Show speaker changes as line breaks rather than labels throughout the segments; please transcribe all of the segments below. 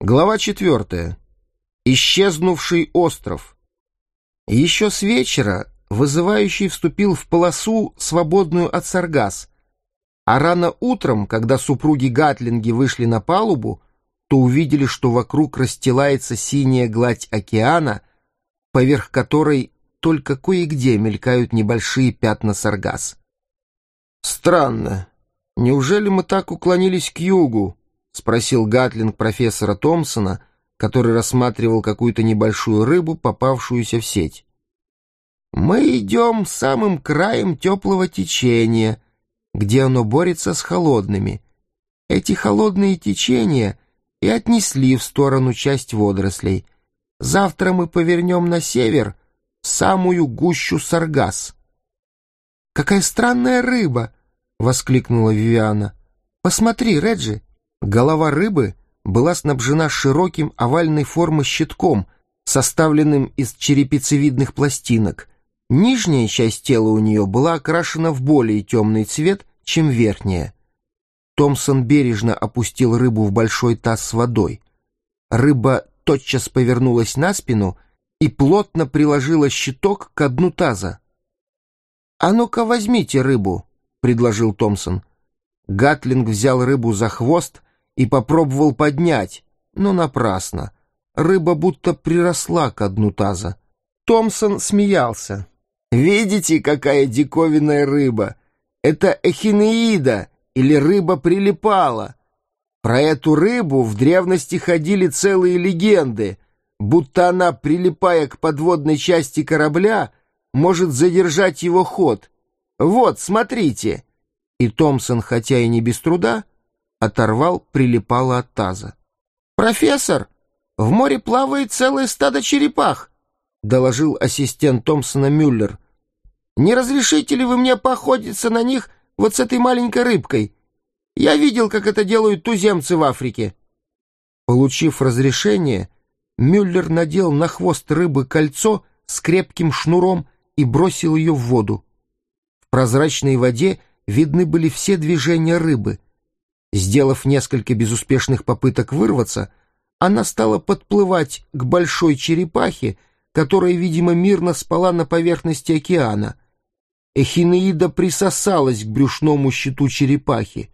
Глава четвертая. Исчезнувший остров. Еще с вечера вызывающий вступил в полосу, свободную от саргас, а рано утром, когда супруги Гатлинги вышли на палубу, то увидели, что вокруг расстилается синяя гладь океана, поверх которой только кое-где мелькают небольшие пятна саргас. «Странно. Неужели мы так уклонились к югу?» — спросил Гатлинг профессора Томпсона, который рассматривал какую-то небольшую рыбу, попавшуюся в сеть. «Мы идем самым краем теплого течения, где оно борется с холодными. Эти холодные течения и отнесли в сторону часть водорослей. Завтра мы повернем на север, самую гущу Саргас». «Какая странная рыба!» — воскликнула Вивиана. «Посмотри, Реджи!» Голова рыбы была снабжена широким овальной формы щитком, составленным из черепицевидных пластинок. Нижняя часть тела у нее была окрашена в более темный цвет, чем верхняя. Томпсон бережно опустил рыбу в большой таз с водой. Рыба тотчас повернулась на спину и плотно приложила щиток к дну таза. «А ну-ка возьмите рыбу», — предложил Томпсон. Гатлинг взял рыбу за хвост и попробовал поднять, но напрасно. Рыба будто приросла к дну таза. Томпсон смеялся. «Видите, какая диковинная рыба? Это эхинеида, или рыба прилипала. Про эту рыбу в древности ходили целые легенды, будто она, прилипая к подводной части корабля, может задержать его ход. Вот, смотрите!» И Томпсон, хотя и не без труда, оторвал прилипало от таза. «Профессор, в море плавает целое стадо черепах», — доложил ассистент Томпсона Мюллер. «Не разрешите ли вы мне поохотиться на них вот с этой маленькой рыбкой? Я видел, как это делают туземцы в Африке». Получив разрешение, Мюллер надел на хвост рыбы кольцо с крепким шнуром и бросил ее в воду. В прозрачной воде видны были все движения рыбы — Сделав несколько безуспешных попыток вырваться, она стала подплывать к большой черепахе, которая, видимо, мирно спала на поверхности океана. Эхинеида присосалась к брюшному щиту черепахи.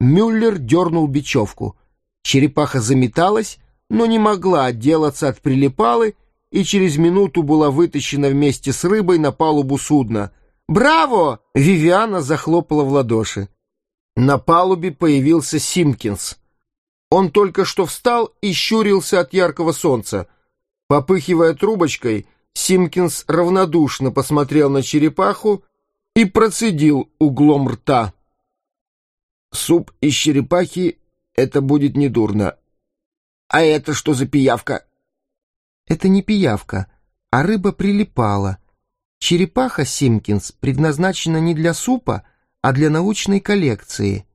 Мюллер дернул бечевку. Черепаха заметалась, но не могла отделаться от прилипалы и через минуту была вытащена вместе с рыбой на палубу судна. «Браво!» — Вивиана захлопала в ладоши. На палубе появился Симкинс. Он только что встал и щурился от яркого солнца. Попыхивая трубочкой, Симкинс равнодушно посмотрел на черепаху и процедил углом рта. «Суп из черепахи — это будет недурно. А это что за пиявка?»
«Это не пиявка, а рыба прилипала. Черепаха, Симкинс, предназначена не для супа, а для научной коллекции.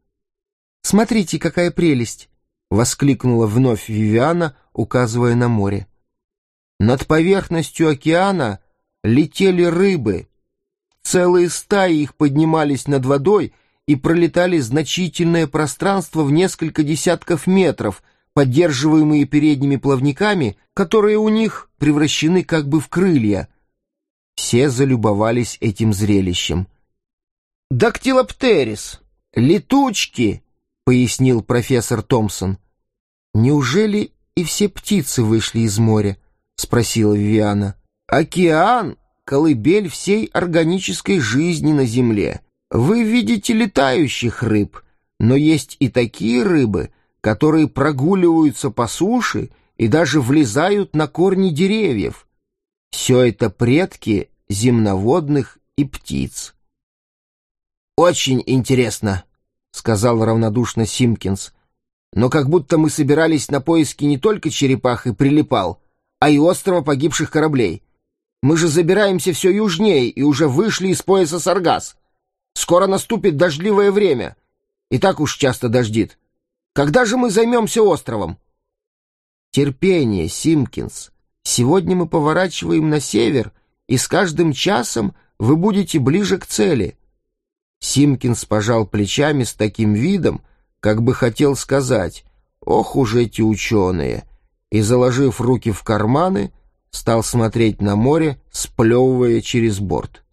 Смотрите, какая прелесть!» — воскликнула вновь Вивиана, указывая на море. Над поверхностью океана летели рыбы. Целые стаи их поднимались над водой и пролетали значительное пространство в несколько десятков метров, поддерживаемые передними плавниками, которые у них превращены как бы в крылья. Все залюбовались этим зрелищем. «Дактилоптерис! Летучки!» — пояснил профессор Томпсон. «Неужели и все птицы вышли из моря?» — спросила Виана. «Океан — колыбель всей органической жизни на Земле. Вы видите летающих рыб, но есть и такие рыбы, которые прогуливаются по суше и даже влезают на корни деревьев. Все это предки земноводных и птиц».
«Очень интересно», — сказал равнодушно Симкинс. «Но как будто мы собирались на поиски не только черепах и прилипал, а и острова погибших кораблей. Мы же забираемся все южнее и уже вышли из пояса Саргас. Скоро наступит дождливое время. И так уж часто дождит. Когда же мы займемся островом?»
«Терпение, Симкинс. Сегодня мы поворачиваем на север, и с каждым часом вы будете ближе к цели».
Симкинс пожал плечами с таким видом, как бы хотел сказать, Ох уж эти ученые! И, заложив руки в карманы, стал смотреть на море, сплевывая через борт.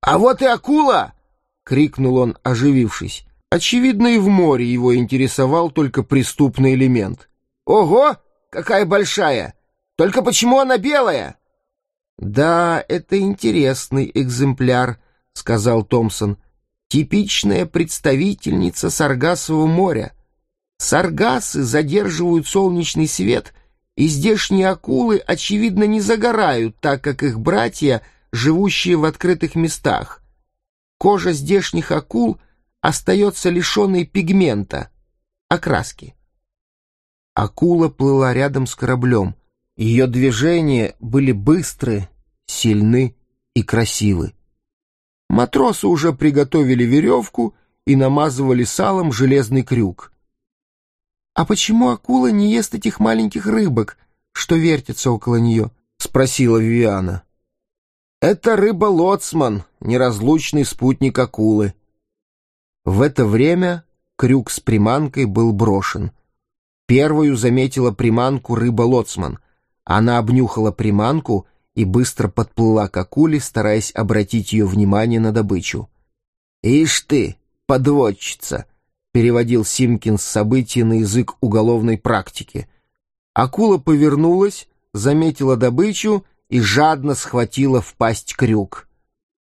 «А вот и акула!» — крикнул он, оживившись. Очевидно, и в море его интересовал только преступный элемент. «Ого! Какая большая! Только почему она белая?»
«Да, это интересный экземпляр», — сказал Томпсон. «Типичная представительница Саргасового моря. Саргасы задерживают солнечный свет, и здешние акулы, очевидно, не загорают, так как их братья, живущие в открытых местах. Кожа здешних акул остается лишенной пигмента, окраски». Акула плыла рядом с кораблем. Ее движения были быстры, сильны и красивы. Матросы уже приготовили веревку и намазывали салом железный крюк. «А почему акула не ест этих маленьких рыбок, что вертятся около нее?» — спросила Вивиана.
«Это рыба-лоцман, неразлучный спутник акулы».
В это время крюк с приманкой был брошен. Первую заметила приманку рыба-лоцман. Она обнюхала приманку и быстро подплыла к акуле, стараясь обратить ее внимание на добычу.
«Ишь ты, подводчица!» — переводил Симкинс события на язык уголовной практики. Акула повернулась, заметила добычу и жадно схватила в пасть крюк.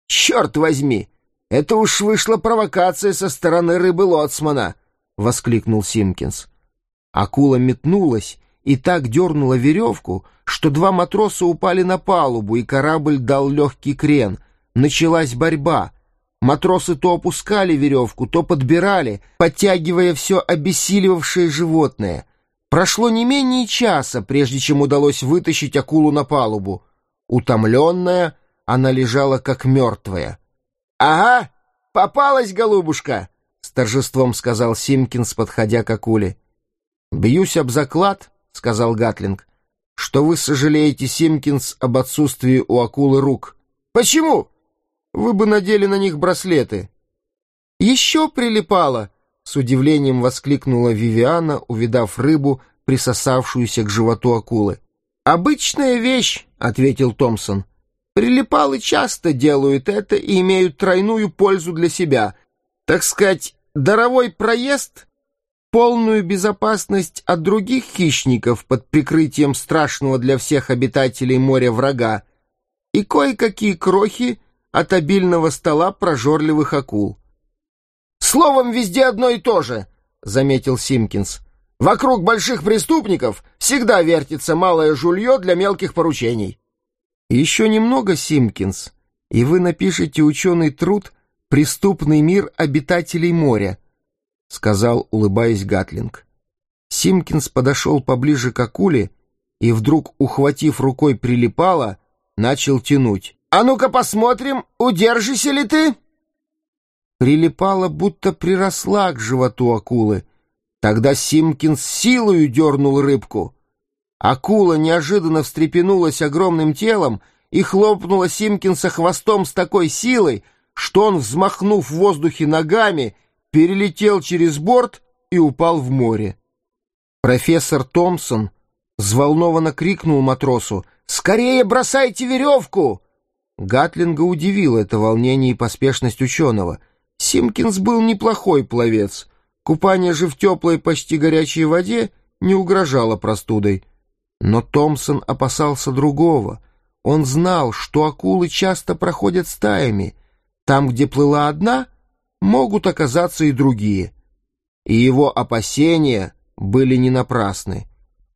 «Черт возьми! Это уж вышла провокация со стороны рыбы-лоцмана!» — воскликнул Симкинс.
Акула метнулась и так дернула веревку, что два матроса упали на палубу, и корабль дал легкий крен. Началась борьба. Матросы то опускали веревку, то подбирали, подтягивая все обессиливавшее животное. Прошло не менее часа, прежде чем удалось вытащить акулу на палубу. Утомленная, она лежала как мертвая.
«Ага, попалась, голубушка!»
— с торжеством сказал Симкинс, подходя к акуле. «Бьюсь об заклад», — сказал Гатлинг, — «что вы сожалеете, Симкинс, об отсутствии у акулы рук».
«Почему?»
«Вы бы надели на них браслеты».
«Еще прилипало!»
— с удивлением воскликнула Вивиана, увидав рыбу, присосавшуюся к животу акулы.
«Обычная вещь», — ответил Томпсон. «Прилипалы часто делают это и имеют тройную пользу для себя. Так сказать, даровой проезд полную безопасность от других хищников под прикрытием страшного для всех обитателей моря врага и кое-какие крохи от обильного стола прожорливых акул. «Словом, везде одно и то же», — заметил Симкинс. «Вокруг больших преступников всегда вертится малое жулье для мелких поручений».
«Еще немного, Симкинс, и вы напишете ученый труд «Преступный мир обитателей моря», — сказал, улыбаясь Гатлинг. Симкинс подошел поближе к акуле и, вдруг, ухватив рукой прилипало, начал тянуть.
«А ну-ка посмотрим, удержишься ли ты?»
Прилипало, будто приросла к животу акулы. Тогда Симкинс силою дернул рыбку. Акула неожиданно встрепенулась огромным телом и хлопнула Симкинса хвостом с такой силой, что он, взмахнув в воздухе ногами, перелетел через борт и упал в море. Профессор Томпсон взволнованно крикнул матросу «Скорее бросайте веревку!» Гатлинга удивило это волнение и поспешность ученого. Симкинс был неплохой пловец. Купание же в теплой, почти горячей воде не угрожало простудой. Но Томпсон опасался другого. Он знал, что акулы часто проходят стаями. Там, где плыла одна — могут оказаться и другие. И его опасения были не напрасны.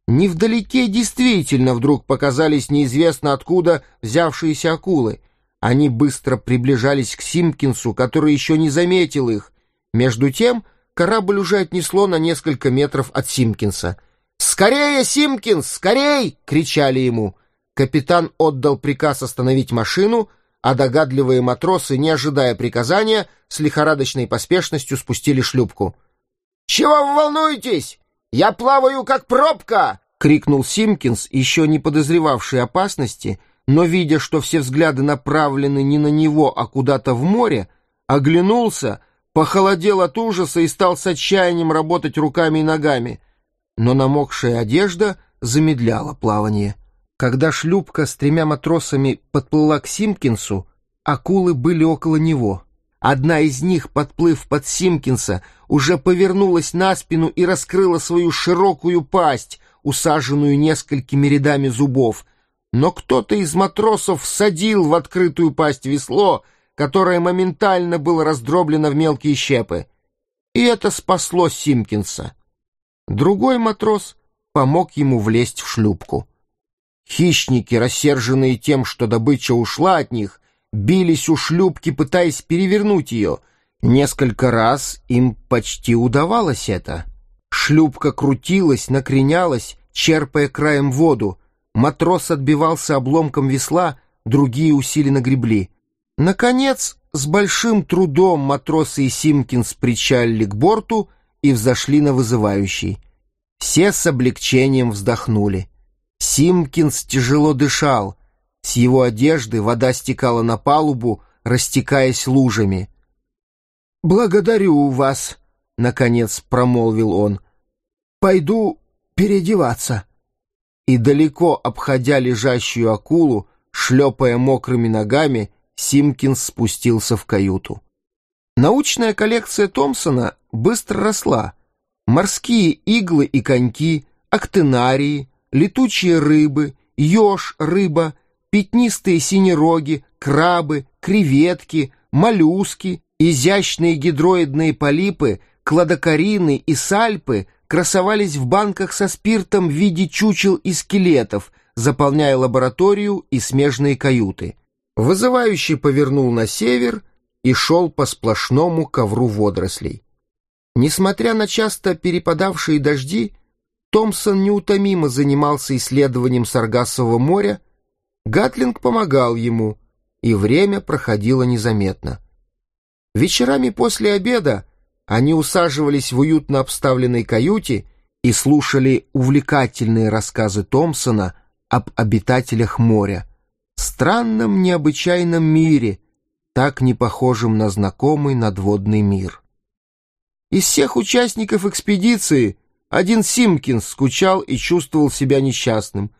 Невдалеке действительно вдруг показались неизвестно откуда взявшиеся акулы. Они быстро приближались к Симкинсу, который еще не заметил их. Между тем корабль уже отнесло на несколько метров от Симкинса. «Скорее, Симкинс, скорей!» — кричали ему. Капитан отдал приказ остановить машину — а догадливые матросы, не ожидая приказания, с лихорадочной поспешностью спустили шлюпку.
«Чего вы волнуетесь? Я плаваю, как пробка!»
— крикнул Симкинс, еще не подозревавший опасности, но, видя, что все взгляды направлены не на него, а куда-то в море, оглянулся, похолодел от ужаса и стал с отчаянием работать руками и ногами.
но намокшая одежда замедляла плавание. Когда шлюпка с тремя матросами подплыла к Симкинсу, акулы были около него. Одна из них, подплыв под Симкинса, уже повернулась на спину и раскрыла свою широкую пасть, усаженную несколькими рядами зубов. Но кто-то из матросов всадил в открытую пасть весло, которое моментально было раздроблено в мелкие щепы. И это спасло Симкинса. Другой матрос помог ему влезть в шлюпку. Хищники, рассерженные тем, что добыча ушла от них, бились у шлюпки, пытаясь перевернуть ее. Несколько раз им почти удавалось это. Шлюпка крутилась, накренялась, черпая краем воду. Матрос отбивался обломком весла, другие усиленно гребли. Наконец, с большим трудом матросы и Симкинс причалили к борту и взошли на вызывающий. Все с облегчением вздохнули. Симкинс тяжело дышал. С его одежды вода стекала на палубу, растекаясь лужами.
«Благодарю вас», — наконец промолвил он. «Пойду переодеваться».
И далеко обходя лежащую акулу, шлепая мокрыми ногами, Симкинс спустился в каюту. Научная коллекция Томпсона быстро росла. Морские иглы и коньки, актинарии, летучие рыбы, еж, рыба, пятнистые синероги, крабы, креветки, моллюски, изящные гидроидные полипы, кладокарины и сальпы красовались в банках со спиртом в виде чучел и скелетов, заполняя лабораторию и смежные каюты. Вызывающий повернул на север и шел по сплошному ковру водорослей. Несмотря на часто перепадавшие дожди, Томпсон неутомимо занимался исследованием Саргассового моря, Гатлинг помогал ему, и время проходило незаметно. Вечерами после обеда они усаживались в уютно обставленной каюте и слушали увлекательные рассказы Томпсона об обитателях моря, странном необычайном мире, так не похожем на знакомый надводный мир. Из всех участников экспедиции один Симкинс скучал и чувствовал себя несчастным.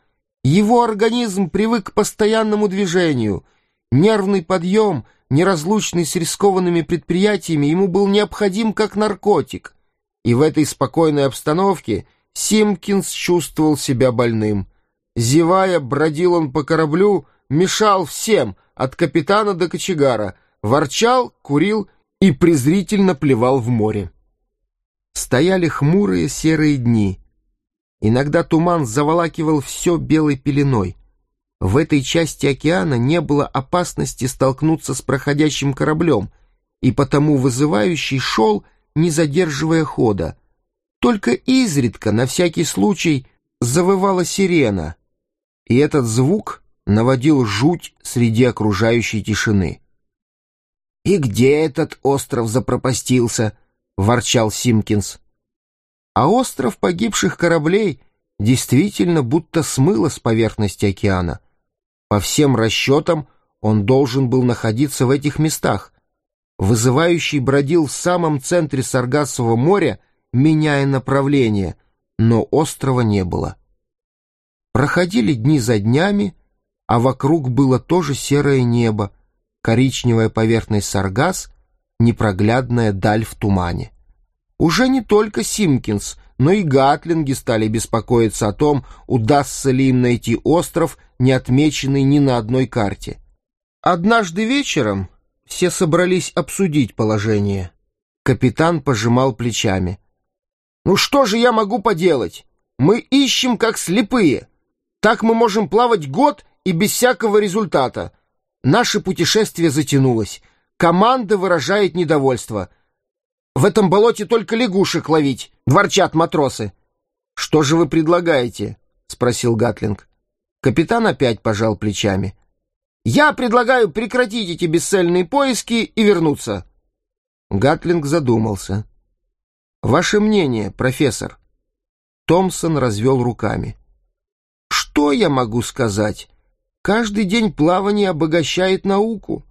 Его организм привык к постоянному движению. Нервный подъем, неразлучный с рискованными предприятиями, ему был необходим как наркотик. И в этой спокойной обстановке Симкинс чувствовал себя больным. Зевая, бродил он по кораблю, мешал всем, от капитана до кочегара, ворчал, курил и презрительно плевал в море. Стояли хмурые серые дни. Иногда туман заволакивал все белой пеленой. В этой части океана не было опасности столкнуться с проходящим кораблем, и потому вызывающий шел, не задерживая хода. Только изредка, на всякий случай, завывала сирена, и этот звук наводил жуть среди окружающей тишины. «И где этот остров запропастился?» — ворчал Симкинс. А остров погибших кораблей действительно будто смыло с поверхности океана. По всем расчетам он должен был находиться в этих местах. Вызывающий бродил в самом центре Саргассового моря, меняя направление, но острова не было. Проходили дни за днями, а вокруг было тоже серое небо, коричневая поверхность Саргас непроглядная даль в тумане. Уже не только Симкинс, но и гатлинги стали беспокоиться о том, удастся ли им найти остров, не отмеченный ни на одной карте. Однажды вечером все собрались обсудить положение. Капитан пожимал плечами. «Ну что же я могу поделать? Мы ищем как слепые. Так мы можем плавать год и без всякого результата. Наше путешествие затянулось. Команда выражает недовольство. В этом болоте только лягушек ловить, дворчат матросы. Что же вы предлагаете? спросил Гатлинг. Капитан опять пожал плечами. Я предлагаю прекратить эти бесцельные поиски и вернуться. Гатлинг задумался. Ваше мнение, профессор? Томпсон развел руками. Что я могу сказать? Каждый день плавания обогащает науку.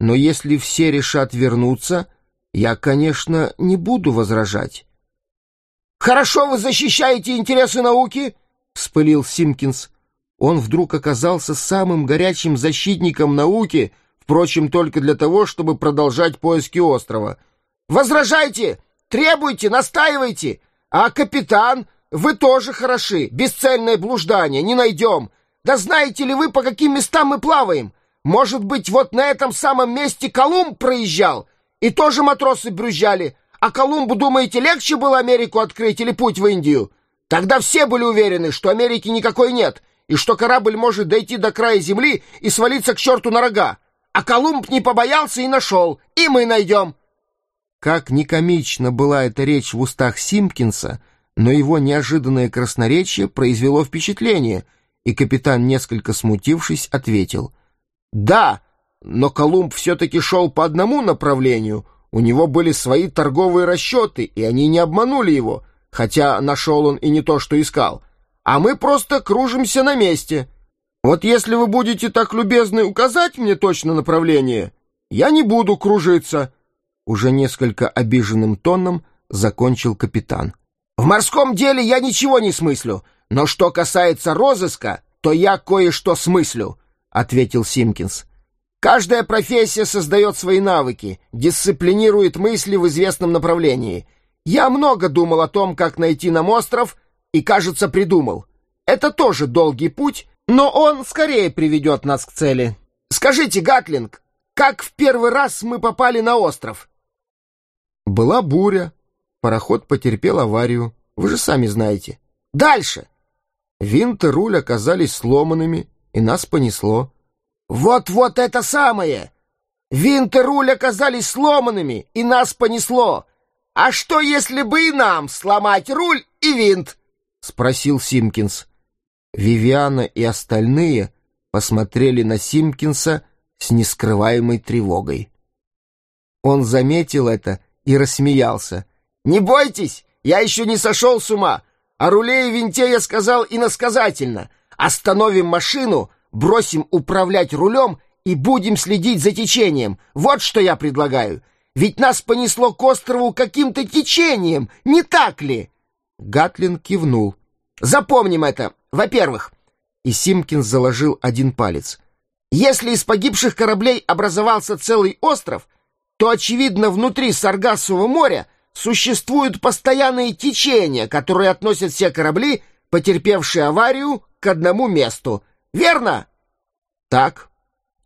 Но если все решат вернуться, я, конечно, не буду возражать. «Хорошо вы защищаете интересы науки!» — вспылил Симкинс. Он вдруг оказался самым горячим защитником науки, впрочем, только для того, чтобы продолжать поиски острова. «Возражайте! Требуйте! Настаивайте! А капитан, вы тоже хороши! Бесцельное блуждание! Не найдем! Да знаете ли вы, по каким местам мы плаваем? Может быть, вот на этом самом месте Колумб проезжал, и тоже матросы брюзжали, а Колумбу, думаете, легче было Америку открыть или путь в Индию? Тогда все были уверены, что Америки никакой нет, и что корабль может дойти до края земли и свалиться к черту на рога. А Колумб не побоялся и нашел, и мы найдем.
Как некомично была эта речь в устах Симпкинса, но его неожиданное красноречие произвело впечатление, и капитан, несколько смутившись, ответил.
«Да, но Колумб все-таки шел по одному направлению. У него были свои торговые расчеты, и они не обманули его, хотя нашел он и не то, что искал а мы просто кружимся на месте. Вот если вы будете так любезны указать мне точно направление, я не буду кружиться».
Уже несколько обиженным тоном закончил капитан.
«В морском деле я ничего не смыслю, но что касается розыска, то я кое-что смыслю», — ответил Симкинс. «Каждая профессия создает свои навыки, дисциплинирует мысли в известном направлении. Я много думал о том, как найти нам остров — и, кажется, придумал. Это тоже долгий путь, но он скорее приведет нас к цели. Скажите, Гатлинг, как в первый раз мы попали на остров?
Была буря. Пароход потерпел аварию. Вы же сами знаете.
Дальше.
Винт и руль оказались сломанными, и нас понесло.
Вот-вот это самое! Винт и руль оказались сломанными, и нас понесло. А что, если бы и нам сломать руль и винт?
— спросил Симкинс. Вивиана и остальные посмотрели на Симкинса с нескрываемой тревогой. Он заметил это и рассмеялся.
«Не бойтесь, я еще не сошел с ума. О руле и винте я сказал иносказательно. Остановим машину, бросим управлять рулем и будем следить за течением. Вот что я предлагаю. Ведь нас понесло к острову каким-то течением, не так ли?»
Гатлин кивнул.
«Запомним это, во-первых».
И Симкин заложил один палец.
«Если из погибших кораблей образовался целый остров, то, очевидно, внутри Саргассового моря существуют постоянные течения, которые относят все корабли, потерпевшие аварию, к одному месту. Верно?»
«Так».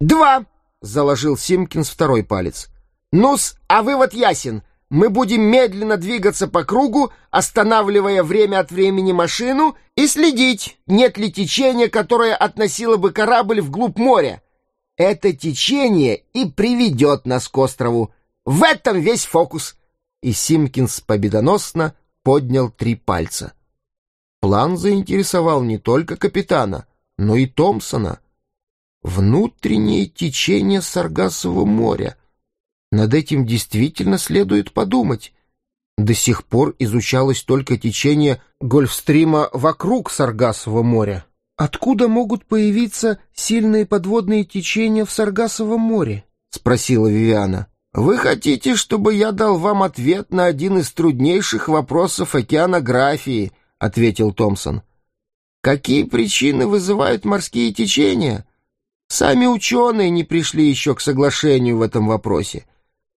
«Два», — заложил Симкинс второй палец. «Ну-с, а вывод ясен мы будем медленно двигаться по кругу, останавливая время от времени машину и следить, нет ли течения, которое относило бы корабль вглубь моря. Это течение и приведет нас к острову. В этом весь фокус.
И Симкинс победоносно поднял три пальца. План заинтересовал не только капитана, но и Томпсона. Внутреннее течение Саргасового моря — над этим действительно следует подумать. До сих пор изучалось только течение Гольфстрима вокруг Саргасового моря. «Откуда могут появиться сильные подводные течения в Саргасовом море?» — спросила Вивиана.
«Вы хотите, чтобы я дал вам ответ на один из труднейших вопросов океанографии?» — ответил Томпсон. «Какие причины вызывают морские течения?» Сами ученые не пришли еще к соглашению в этом вопросе.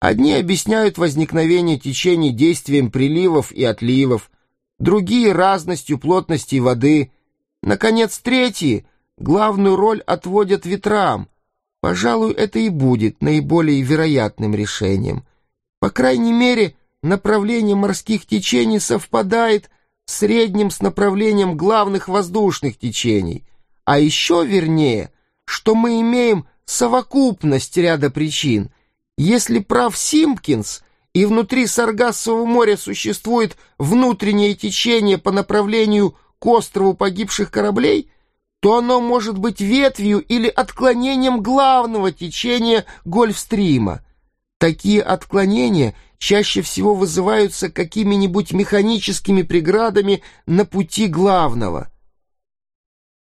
Одни объясняют возникновение течений действием приливов и отливов, другие — разностью плотности воды. Наконец, третьи главную роль отводят ветрам. Пожалуй, это и будет наиболее вероятным решением. По крайней мере, направление морских течений совпадает в среднем с направлением главных воздушных течений. А еще вернее, что мы имеем совокупность ряда причин — если прав Симпкинс, и внутри Саргассового моря существует внутреннее течение по направлению к острову погибших кораблей, то оно может быть ветвью или отклонением главного течения Гольфстрима. Такие отклонения чаще всего вызываются какими-нибудь механическими преградами на пути главного.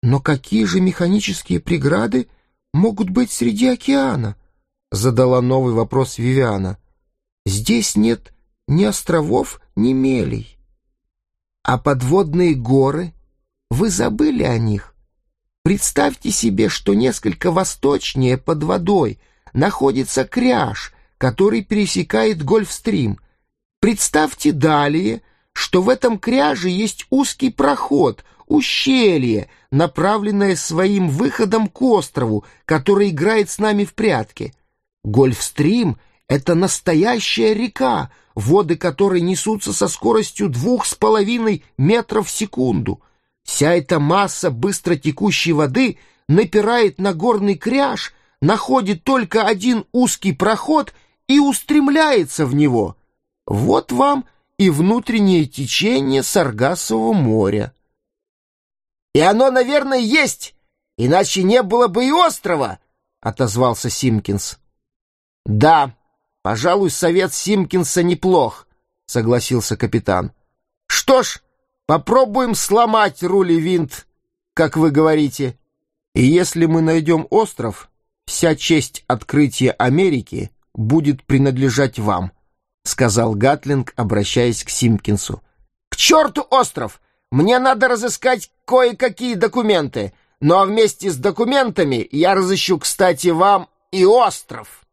Но какие же механические преграды могут быть среди океана? задала новый вопрос Вивиана. «Здесь нет ни островов, ни мелей». А подводные горы? Вы забыли о них? Представьте себе, что несколько восточнее под водой находится кряж, который пересекает Гольфстрим. Представьте далее, что в этом кряже есть узкий проход, ущелье, направленное своим выходом к острову, который играет с нами в прятки. Гольфстрим — это настоящая река, воды которой несутся со скоростью двух с половиной метров в секунду. Вся эта масса быстро текущей воды напирает на горный кряж, находит только один узкий проход и устремляется в него. Вот вам и внутреннее течение Саргассового моря.
«И оно, наверное, есть, иначе не было бы и острова», — отозвался Симкинс. «Да, пожалуй, совет Симкинса неплох», — согласился капитан. «Что ж, попробуем сломать руль и винт, как вы говорите. И если мы найдем остров, вся честь открытия Америки будет принадлежать вам», — сказал Гатлинг, обращаясь к Симкинсу. «К черту остров! Мне надо разыскать кое-какие документы, ну а вместе с документами я разыщу, кстати, вам и остров».